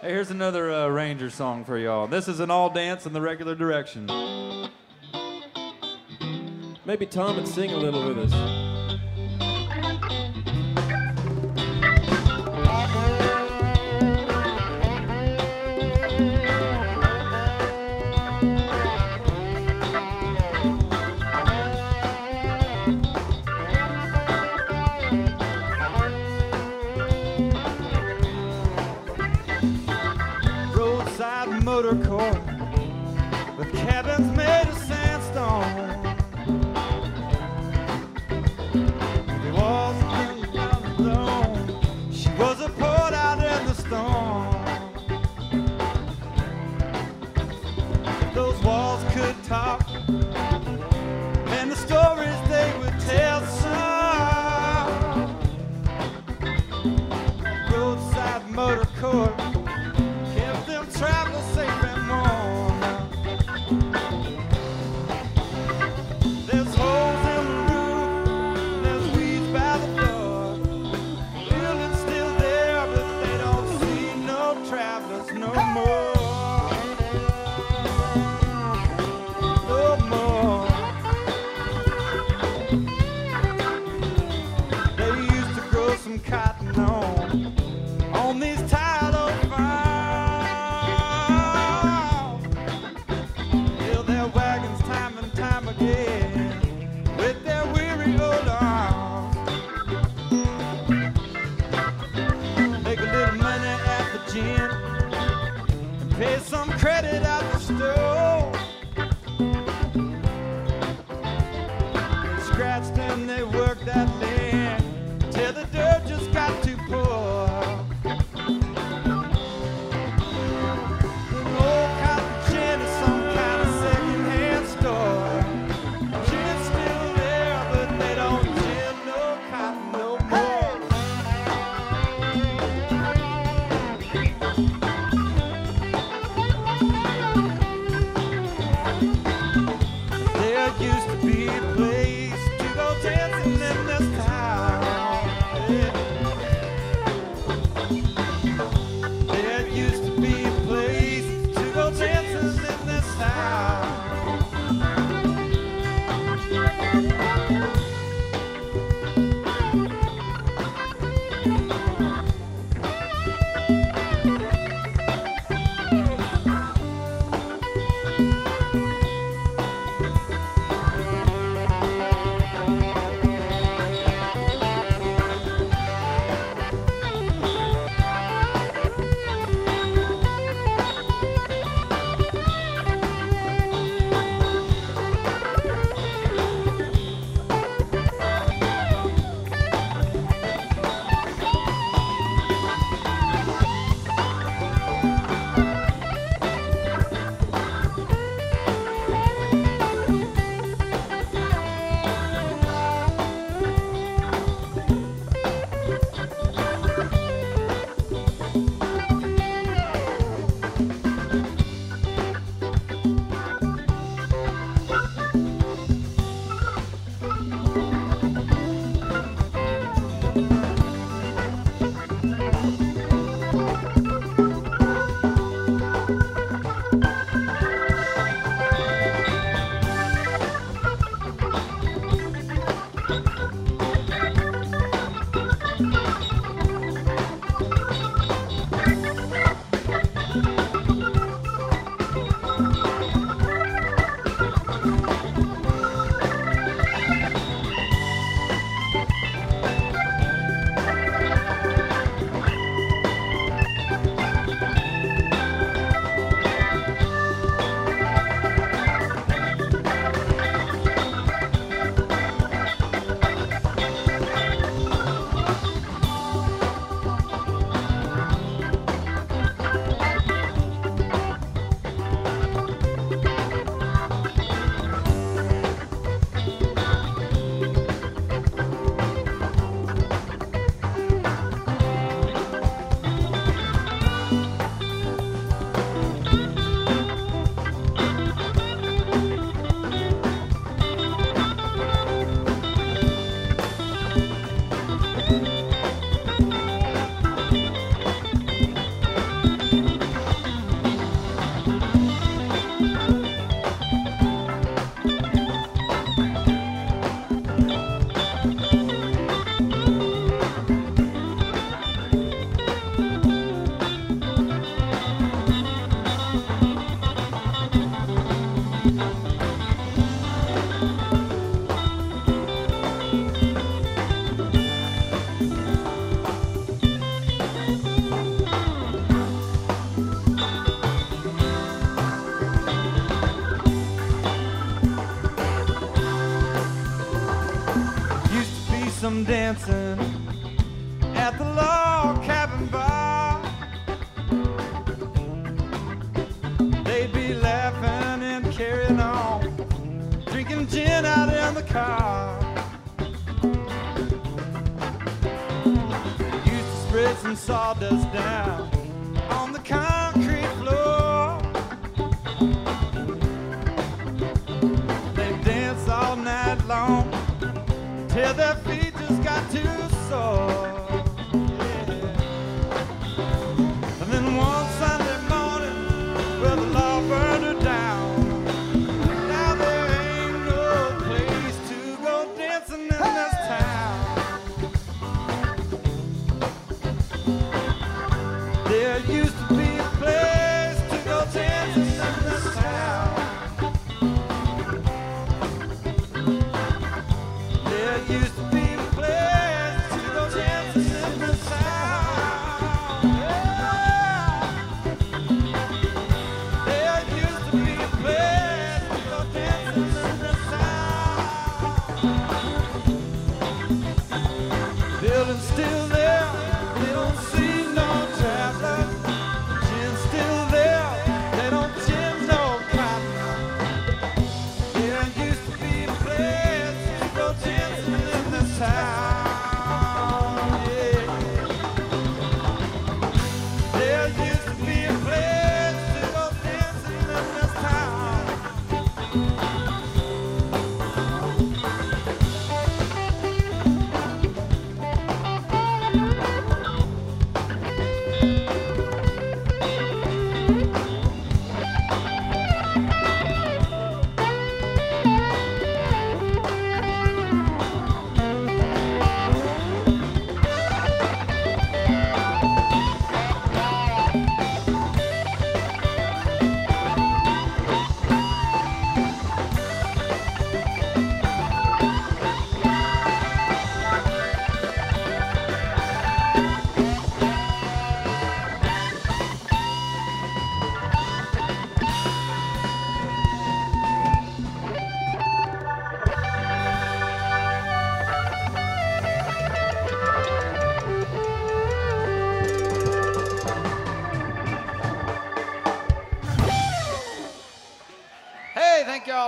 Hey, here's another uh, Ranger song for y'all. This is an all dance in the regular direction. Maybe Tom would sing a little with us. Motor court with cabins made of sandstone. dancing at the log cabin bar. They'd be laughing and carrying on, drinking gin out in the car. Used to spread some sawdust down on the concrete floor. They'd dance all night long till their feet.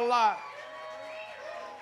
lot.